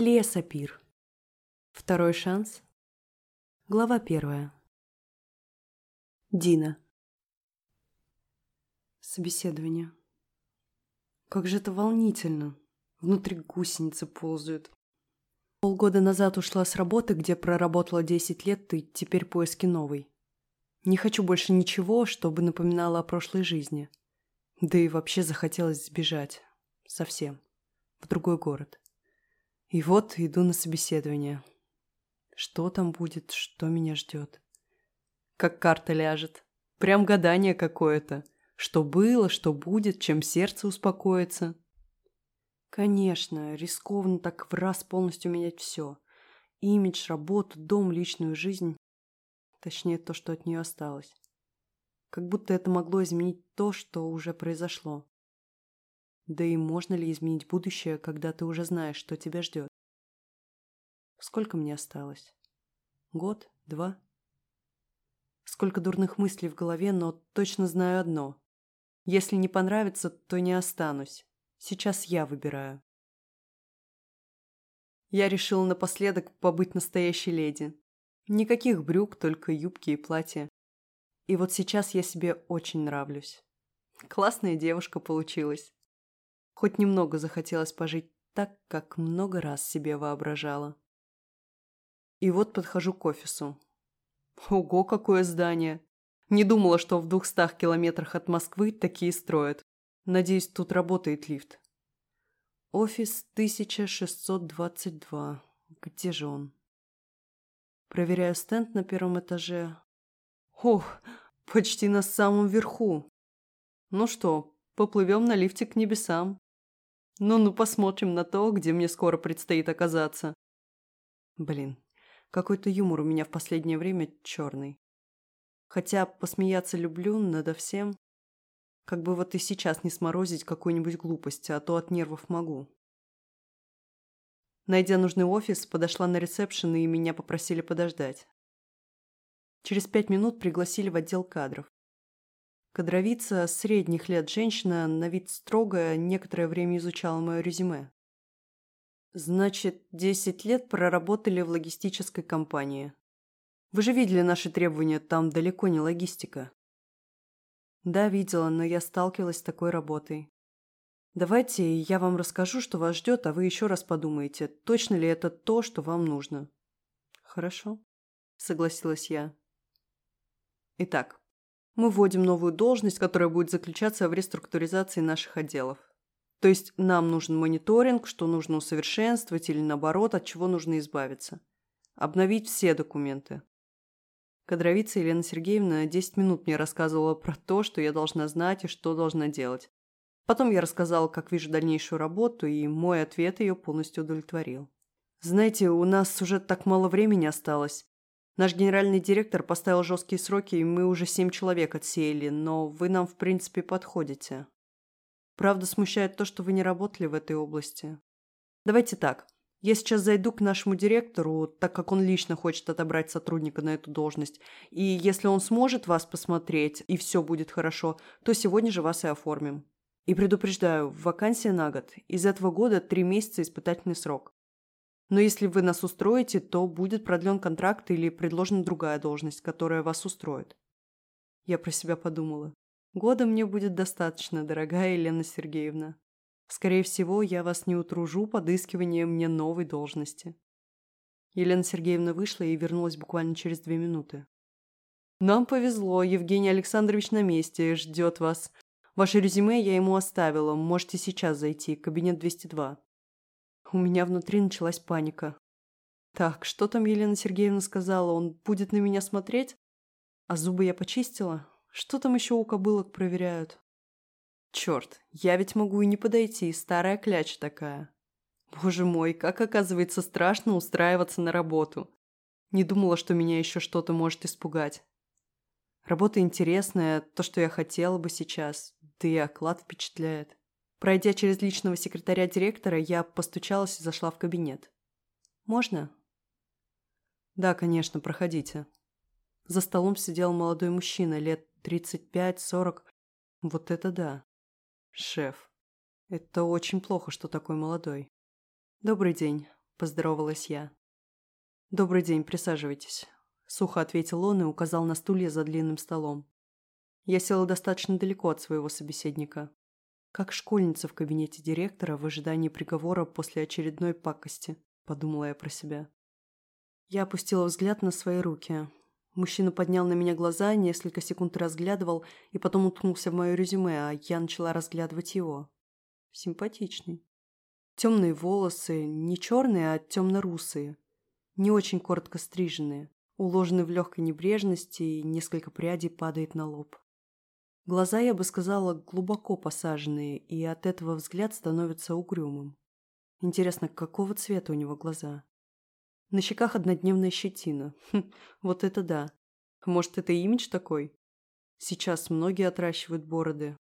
Лия Сапир. Второй шанс. Глава первая. Дина. Собеседование. Как же это волнительно. Внутри гусеницы ползают. Полгода назад ушла с работы, где проработала 10 лет, и теперь поиски новой. Не хочу больше ничего, чтобы напоминало о прошлой жизни. Да и вообще захотелось сбежать. Совсем. В другой город. И вот иду на собеседование. Что там будет, что меня ждет? Как карта ляжет. Прям гадание какое-то. Что было, что будет, чем сердце успокоится. Конечно, рискованно так в раз полностью менять все. Имидж, работу, дом, личную жизнь. Точнее, то, что от нее осталось. Как будто это могло изменить то, что уже произошло. Да и можно ли изменить будущее, когда ты уже знаешь, что тебя ждет? Сколько мне осталось? Год? Два? Сколько дурных мыслей в голове, но точно знаю одно. Если не понравится, то не останусь. Сейчас я выбираю. Я решила напоследок побыть настоящей леди. Никаких брюк, только юбки и платья. И вот сейчас я себе очень нравлюсь. Классная девушка получилась. Хоть немного захотелось пожить так, как много раз себе воображала. И вот подхожу к офису. Ого, какое здание! Не думала, что в двухстах километрах от Москвы такие строят. Надеюсь, тут работает лифт. Офис 1622. Где же он? Проверяю стенд на первом этаже. Ох, почти на самом верху. Ну что, поплывем на лифте к небесам. Ну-ну, посмотрим на то, где мне скоро предстоит оказаться. Блин, какой-то юмор у меня в последнее время черный. Хотя посмеяться люблю надо всем. Как бы вот и сейчас не сморозить какую-нибудь глупость, а то от нервов могу. Найдя нужный офис, подошла на ресепшн и меня попросили подождать. Через пять минут пригласили в отдел кадров. Кадровица, средних лет женщина, на вид строгая, некоторое время изучала мое резюме. Значит, десять лет проработали в логистической компании. Вы же видели наши требования, там далеко не логистика. Да, видела, но я сталкивалась с такой работой. Давайте я вам расскажу, что вас ждет, а вы еще раз подумаете, точно ли это то, что вам нужно. Хорошо, согласилась я. Итак, мы вводим новую должность, которая будет заключаться в реструктуризации наших отделов. То есть нам нужен мониторинг, что нужно усовершенствовать или наоборот, от чего нужно избавиться. Обновить все документы. Кадровица Елена Сергеевна 10 минут мне рассказывала про то, что я должна знать и что должна делать. Потом я рассказала, как вижу дальнейшую работу, и мой ответ ее полностью удовлетворил. Знаете, у нас уже так мало времени осталось. Наш генеральный директор поставил жесткие сроки, и мы уже семь человек отсеяли, но вы нам, в принципе, подходите. Правда, смущает то, что вы не работали в этой области. Давайте так. Я сейчас зайду к нашему директору, так как он лично хочет отобрать сотрудника на эту должность. И если он сможет вас посмотреть, и все будет хорошо, то сегодня же вас и оформим. И предупреждаю, вакансия на год. Из этого года три месяца испытательный срок. Но если вы нас устроите, то будет продлен контракт или предложена другая должность, которая вас устроит. Я про себя подумала. Года мне будет достаточно, дорогая Елена Сергеевна. Скорее всего, я вас не утружу подыскиванием мне новой должности. Елена Сергеевна вышла и вернулась буквально через две минуты. «Нам повезло, Евгений Александрович на месте, ждет вас. Ваше резюме я ему оставила, можете сейчас зайти, кабинет 202». У меня внутри началась паника. Так, что там Елена Сергеевна сказала? Он будет на меня смотреть? А зубы я почистила? Что там еще у кобылок проверяют? Черт, я ведь могу и не подойти, старая кляча такая. Боже мой, как оказывается страшно устраиваться на работу. Не думала, что меня еще что-то может испугать. Работа интересная, то, что я хотела бы сейчас, да и оклад впечатляет. Пройдя через личного секретаря директора, я постучалась и зашла в кабинет. «Можно?» «Да, конечно, проходите». За столом сидел молодой мужчина, лет 35-40. Вот это да. Шеф. Это очень плохо, что такой молодой. «Добрый день. поздоровалась я. «Добрый день, присаживайтесь», – сухо ответил он и указал на стулья за длинным столом. Я села достаточно далеко от своего собеседника. Как школьница в кабинете директора в ожидании приговора после очередной пакости, подумала я про себя. Я опустила взгляд на свои руки. Мужчина поднял на меня глаза, несколько секунд разглядывал и потом уткнулся в мое резюме, а я начала разглядывать его. Симпатичный. Темные волосы, не черные, а темно-русые. Не очень коротко стриженные, уложены в легкой небрежности и несколько прядей падает на лоб. Глаза, я бы сказала, глубоко посаженные, и от этого взгляд становится угрюмым. Интересно, какого цвета у него глаза? На щеках однодневная щетина. Хм, вот это да. Может, это имидж такой? Сейчас многие отращивают бороды.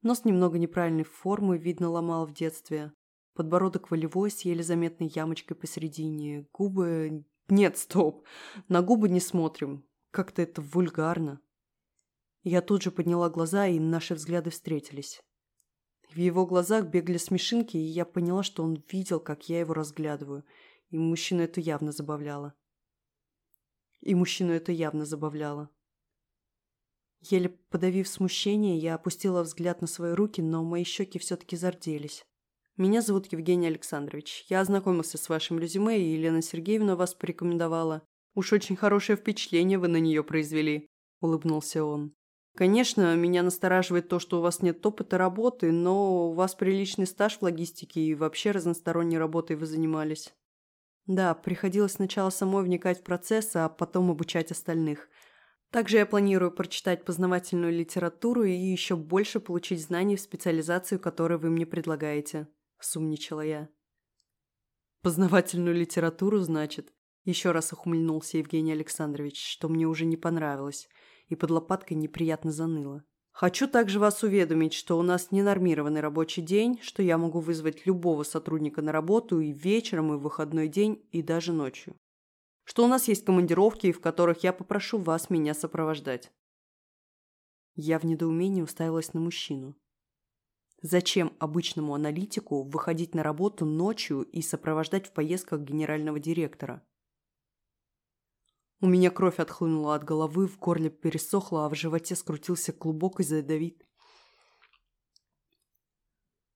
Нос немного неправильной формы, видно, ломал в детстве. Подбородок волевой с еле заметной ямочкой посередине. Губы... Нет, стоп. На губы не смотрим. Как-то это вульгарно. Я тут же подняла глаза, и наши взгляды встретились. В его глазах бегали смешинки, и я поняла, что он видел, как я его разглядываю – и мужчину это явно забавляло. И мужчину это явно забавляло. Еле подавив смущение, я опустила взгляд на свои руки, но мои щеки все-таки зарделись. «Меня зовут Евгений Александрович. Я ознакомился с вашим резюме, и Елена Сергеевна вас порекомендовала. Уж очень хорошее впечатление вы на нее произвели», – улыбнулся он. «Конечно, меня настораживает то, что у вас нет опыта работы, но у вас приличный стаж в логистике и вообще разносторонней работой вы занимались. Да, приходилось сначала самой вникать в процесс, а потом обучать остальных. Также я планирую прочитать познавательную литературу и еще больше получить знаний в специализацию, которую вы мне предлагаете», – сумничала я. «Познавательную литературу, значит?» Еще раз ухмыльнулся Евгений Александрович, что мне уже не понравилось, и под лопаткой неприятно заныло. Хочу также вас уведомить, что у нас ненормированный рабочий день, что я могу вызвать любого сотрудника на работу и вечером, и в выходной день, и даже ночью. Что у нас есть командировки, в которых я попрошу вас меня сопровождать. Я в недоумении уставилась на мужчину. Зачем обычному аналитику выходить на работу ночью и сопровождать в поездках генерального директора? У меня кровь отхлынула от головы, в горле пересохло, а в животе скрутился клубок из ядовит.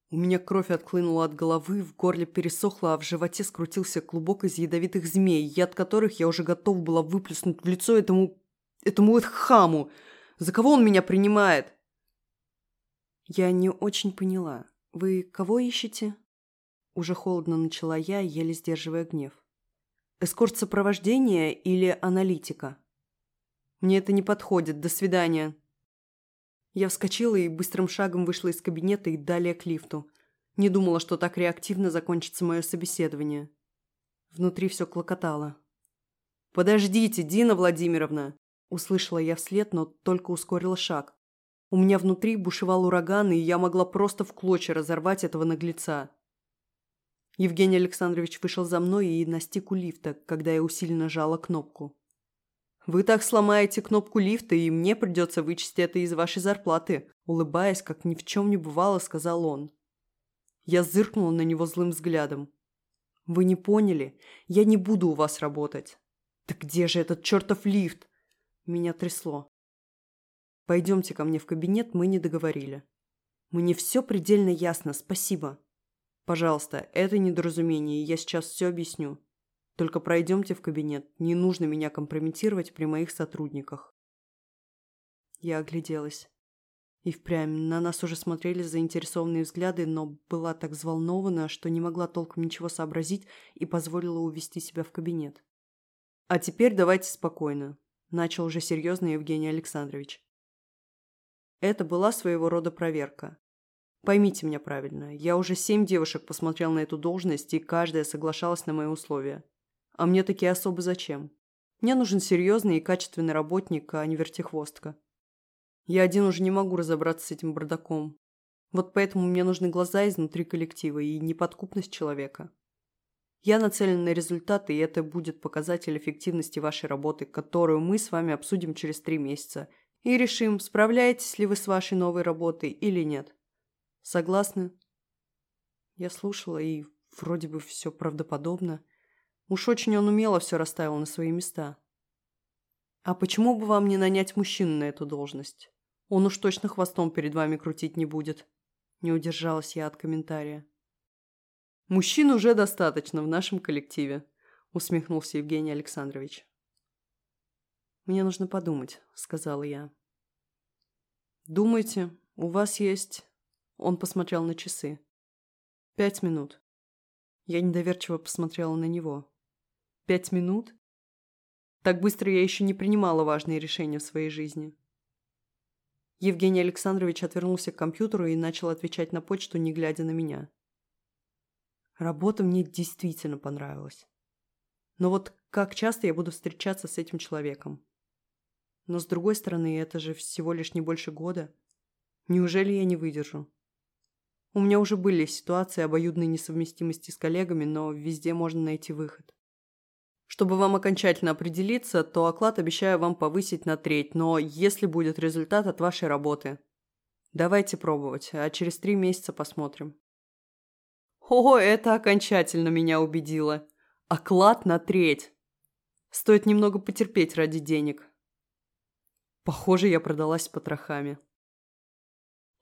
У меня кровь отхлынула от головы, в горле пересохло, а в животе скрутился клубок из ядовитых змей, яд которых я уже готов была выплеснуть в лицо этому... этому вот хаму. За кого он меня принимает? Я не очень поняла. Вы кого ищете? Уже холодно начала я, еле сдерживая гнев. Эскорт сопровождения или аналитика? Мне это не подходит. До свидания. Я вскочила и быстрым шагом вышла из кабинета и далее к лифту. Не думала, что так реактивно закончится мое собеседование. Внутри все клокотало. «Подождите, Дина Владимировна!» Услышала я вслед, но только ускорила шаг. У меня внутри бушевал ураган, и я могла просто в клочья разорвать этого наглеца. Евгений Александрович вышел за мной и настиг у лифта, когда я усиленно жала кнопку. «Вы так сломаете кнопку лифта, и мне придется вычесть это из вашей зарплаты», улыбаясь, как ни в чем не бывало, сказал он. Я зыркнула на него злым взглядом. «Вы не поняли? Я не буду у вас работать». «Да где же этот чертов лифт?» Меня трясло. «Пойдемте ко мне в кабинет, мы не договорили». «Мне все предельно ясно, спасибо». Пожалуйста, это недоразумение, я сейчас все объясню. Только пройдемте в кабинет, не нужно меня компрометировать при моих сотрудниках. Я огляделась. И впрямь на нас уже смотрели заинтересованные взгляды, но была так взволнована, что не могла толком ничего сообразить и позволила увести себя в кабинет. «А теперь давайте спокойно», – начал уже серьезно Евгений Александрович. Это была своего рода проверка. Поймите меня правильно, я уже семь девушек посмотрел на эту должность, и каждая соглашалась на мои условия. А мне такие особо зачем? Мне нужен серьезный и качественный работник, а не вертихвостка. Я один уже не могу разобраться с этим бардаком. Вот поэтому мне нужны глаза изнутри коллектива и неподкупность человека. Я нацелен на результаты, и это будет показатель эффективности вашей работы, которую мы с вами обсудим через три месяца, и решим, справляетесь ли вы с вашей новой работой или нет. Согласны?» Я слушала и вроде бы все правдоподобно. Уж очень он умело все расставил на свои места. А почему бы вам не нанять мужчину на эту должность? Он уж точно хвостом перед вами крутить не будет. Не удержалась я от комментария. Мужчин уже достаточно в нашем коллективе, усмехнулся Евгений Александрович. Мне нужно подумать, сказала я. Думайте, у вас есть... Он посмотрел на часы. Пять минут. Я недоверчиво посмотрела на него. Пять минут? Так быстро я еще не принимала важные решения в своей жизни. Евгений Александрович отвернулся к компьютеру и начал отвечать на почту, не глядя на меня. Работа мне действительно понравилась. Но вот как часто я буду встречаться с этим человеком? Но с другой стороны, это же всего лишь не больше года. Неужели я не выдержу? У меня уже были ситуации обоюдной несовместимости с коллегами, но везде можно найти выход. Чтобы вам окончательно определиться, то оклад обещаю вам повысить на треть, но если будет результат от вашей работы. Давайте пробовать, а через три месяца посмотрим. О, это окончательно меня убедило. Оклад на треть. Стоит немного потерпеть ради денег. Похоже, я продалась потрохами.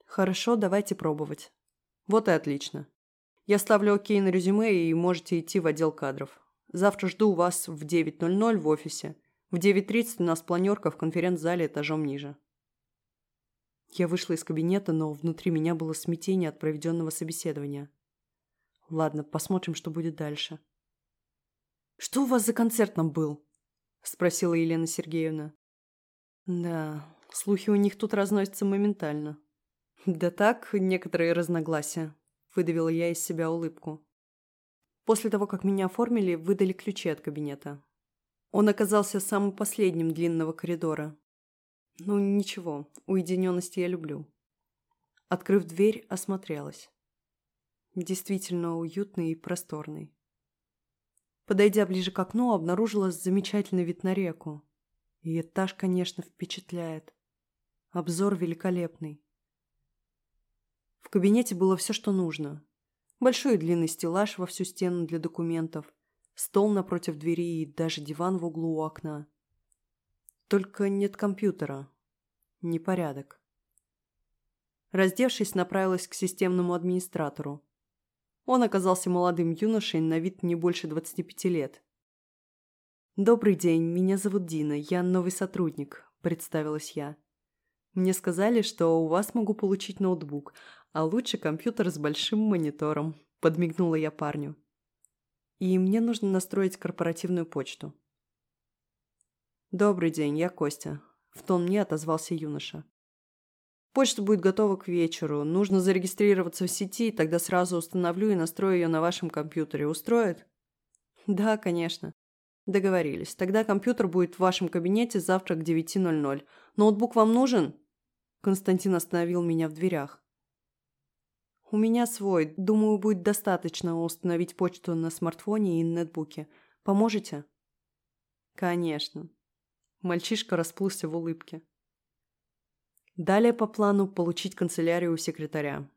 Хорошо, давайте пробовать. Вот и отлично. Я ставлю окей на резюме и можете идти в отдел кадров. Завтра жду вас в 9.00 в офисе. В 9.30 у нас планерка в конференц-зале этажом ниже. Я вышла из кабинета, но внутри меня было смятение от проведенного собеседования. Ладно, посмотрим, что будет дальше. «Что у вас за концерт нам был?» – спросила Елена Сергеевна. «Да, слухи у них тут разносятся моментально». «Да так, некоторые разногласия», – выдавила я из себя улыбку. После того, как меня оформили, выдали ключи от кабинета. Он оказался самым последним длинного коридора. Ну, ничего, уединенности я люблю. Открыв дверь, осмотрелась. Действительно уютный и просторный. Подойдя ближе к окну, обнаружила замечательный вид на реку. И этаж, конечно, впечатляет. Обзор великолепный. В кабинете было все, что нужно. Большой и длинный стеллаж во всю стену для документов, стол напротив двери и даже диван в углу у окна. Только нет компьютера. Непорядок. Раздевшись, направилась к системному администратору. Он оказался молодым юношей, на вид не больше 25 лет. «Добрый день, меня зовут Дина, я новый сотрудник», – представилась я. «Мне сказали, что у вас могу получить ноутбук, а лучше компьютер с большим монитором», – подмигнула я парню. «И мне нужно настроить корпоративную почту». «Добрый день, я Костя», – в тон мне отозвался юноша. «Почта будет готова к вечеру. Нужно зарегистрироваться в сети, тогда сразу установлю и настрою ее на вашем компьютере. Устроит?» «Да, конечно». «Договорились. Тогда компьютер будет в вашем кабинете завтра к 9.00. Ноутбук вам нужен?» Константин остановил меня в дверях. У меня свой. Думаю, будет достаточно установить почту на смартфоне и нетбуке. Поможете? Конечно. Мальчишка расплылся в улыбке. Далее по плану получить канцелярию у секретаря.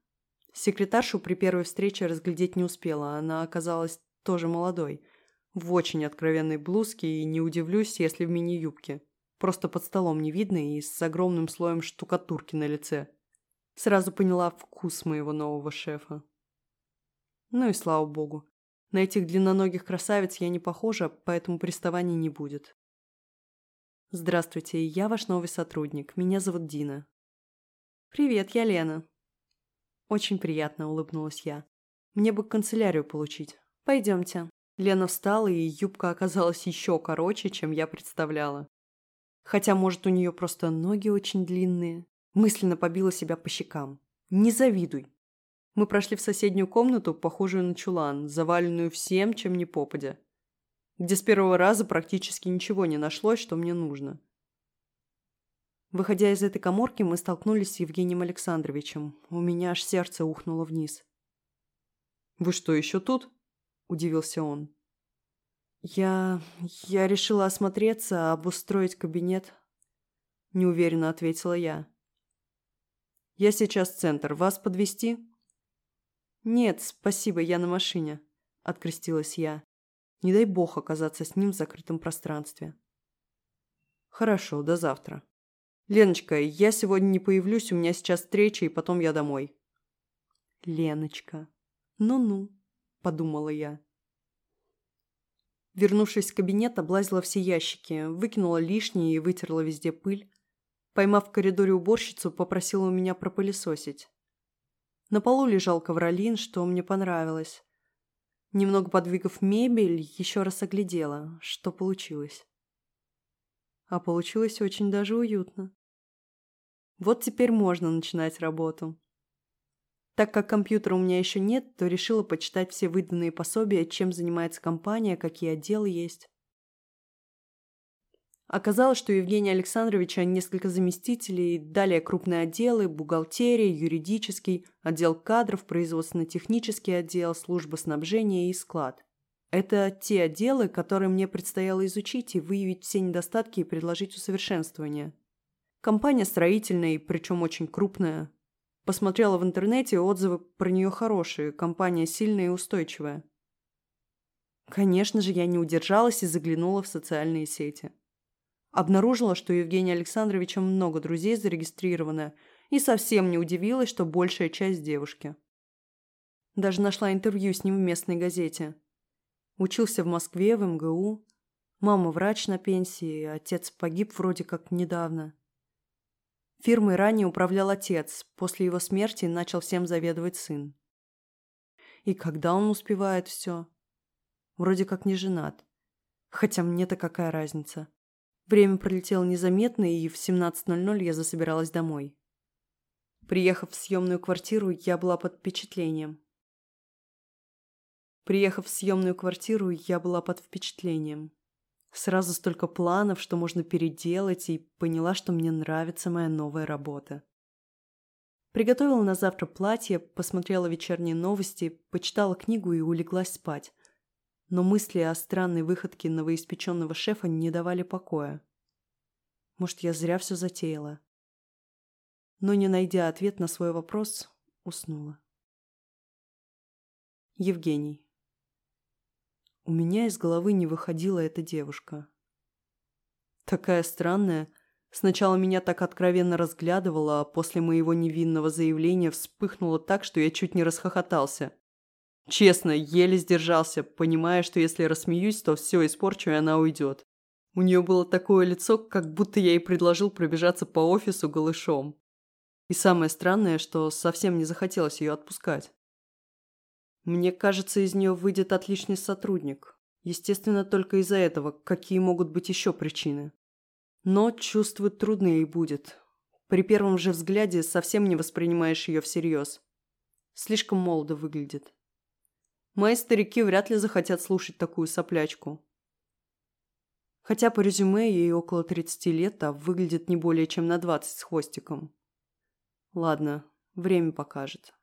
Секретаршу при первой встрече разглядеть не успела, она оказалась тоже молодой, в очень откровенной блузке и не удивлюсь, если в мини-юбке. Просто под столом не видно и с огромным слоем штукатурки на лице. Сразу поняла вкус моего нового шефа. Ну и слава богу. На этих длинноногих красавиц я не похожа, поэтому приставаний не будет. Здравствуйте, я ваш новый сотрудник. Меня зовут Дина. Привет, я Лена. Очень приятно, улыбнулась я. Мне бы канцелярию получить. Пойдемте. Лена встала, и юбка оказалась еще короче, чем я представляла. Хотя, может, у нее просто ноги очень длинные. Мысленно побила себя по щекам. «Не завидуй!» Мы прошли в соседнюю комнату, похожую на чулан, заваленную всем, чем не попадя, где с первого раза практически ничего не нашлось, что мне нужно. Выходя из этой коморки, мы столкнулись с Евгением Александровичем. У меня аж сердце ухнуло вниз. «Вы что, еще тут?» – удивился он. «Я... я решила осмотреться, обустроить кабинет», – неуверенно ответила я. Я сейчас в центр. Вас подвести? Нет, спасибо, я на машине. открестилась я. Не дай бог оказаться с ним в закрытом пространстве. Хорошо, до завтра. Леночка, я сегодня не появлюсь, у меня сейчас встреча, и потом я домой. Леночка. Ну-ну, подумала я. Вернувшись в кабинет, облазила все ящики, выкинула лишнее и вытерла везде пыль. Поймав в коридоре уборщицу, попросила у меня пропылесосить. На полу лежал ковролин, что мне понравилось. Немного подвигав мебель, еще раз оглядела, что получилось. А получилось очень даже уютно. Вот теперь можно начинать работу. Так как компьютера у меня еще нет, то решила почитать все выданные пособия, чем занимается компания, какие отделы есть. Оказалось, что у Евгения Александровича несколько заместителей, далее крупные отделы, бухгалтерия, юридический, отдел кадров, производственно-технический отдел, служба снабжения и склад. Это те отделы, которые мне предстояло изучить и выявить все недостатки и предложить усовершенствование. Компания строительная, причем очень крупная. Посмотрела в интернете, отзывы про нее хорошие, компания сильная и устойчивая. Конечно же, я не удержалась и заглянула в социальные сети. Обнаружила, что у Евгения Александровича много друзей зарегистрировано, и совсем не удивилась, что большая часть девушки. Даже нашла интервью с ним в местной газете. Учился в Москве, в МГУ. Мама врач на пенсии, отец погиб вроде как недавно. Фирмой ранее управлял отец, после его смерти начал всем заведовать сын. И когда он успевает все? Вроде как не женат. Хотя мне-то какая разница. Время пролетело незаметно, и в 17.00 я засобиралась домой. Приехав в съемную квартиру, я была под впечатлением. Приехав в съемную квартиру, я была под впечатлением. Сразу столько планов, что можно переделать, и поняла, что мне нравится моя новая работа. Приготовила на завтра платье, посмотрела вечерние новости, почитала книгу и улеглась спать но мысли о странной выходке новоиспеченного шефа не давали покоя. Может, я зря все затеяла. Но, не найдя ответ на свой вопрос, уснула. Евгений. У меня из головы не выходила эта девушка. Такая странная. Сначала меня так откровенно разглядывала, а после моего невинного заявления вспыхнула так, что я чуть не расхохотался. Честно, еле сдержался, понимая, что если рассмеюсь, то все испорчу, и она уйдет. У нее было такое лицо, как будто я ей предложил пробежаться по офису голышом. И самое странное, что совсем не захотелось ее отпускать. Мне кажется, из нее выйдет отличный сотрудник. Естественно, только из-за этого, какие могут быть еще причины. Но чувствовать трудно ей будет. При первом же взгляде совсем не воспринимаешь ее всерьез. Слишком молодо выглядит. Мои старики вряд ли захотят слушать такую соплячку. Хотя по резюме ей около 30 лет, а выглядит не более чем на 20 с хвостиком. Ладно, время покажет.